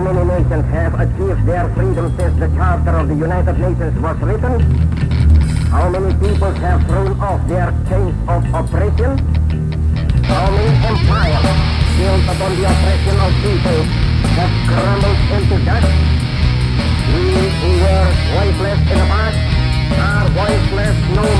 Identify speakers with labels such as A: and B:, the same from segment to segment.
A: how many nations have achieved their freedom since the Charter of the United Nations was written? How many peoples have thrown off their chains of oppression? How many empires built upon the oppression of people have crumbled into dust? We who were voiceless in the past are voiceless no more.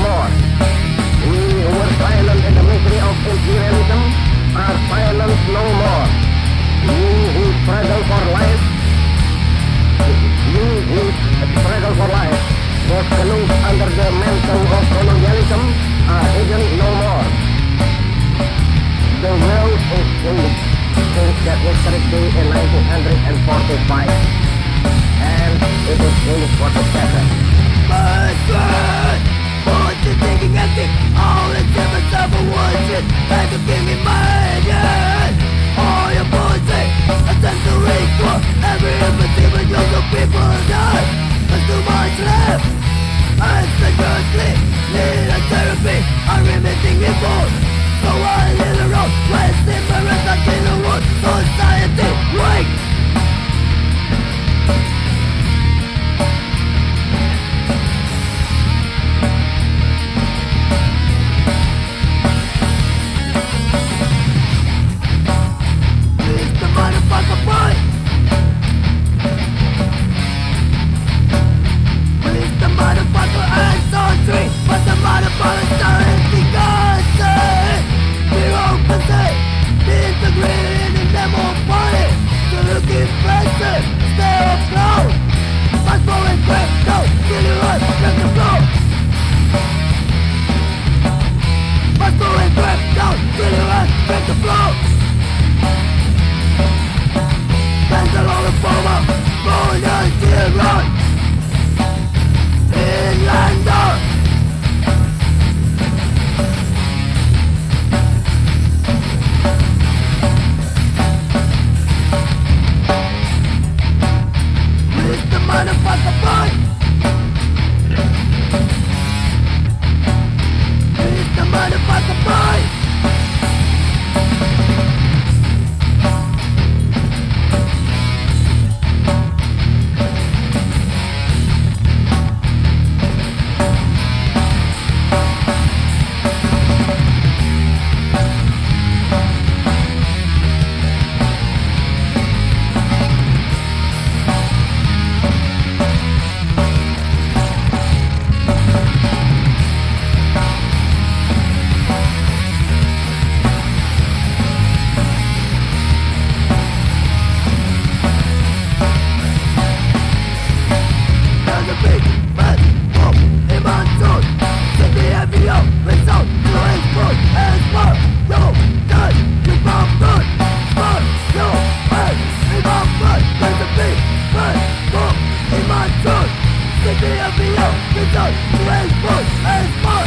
B: Be a beer, it's a rainbow, it's my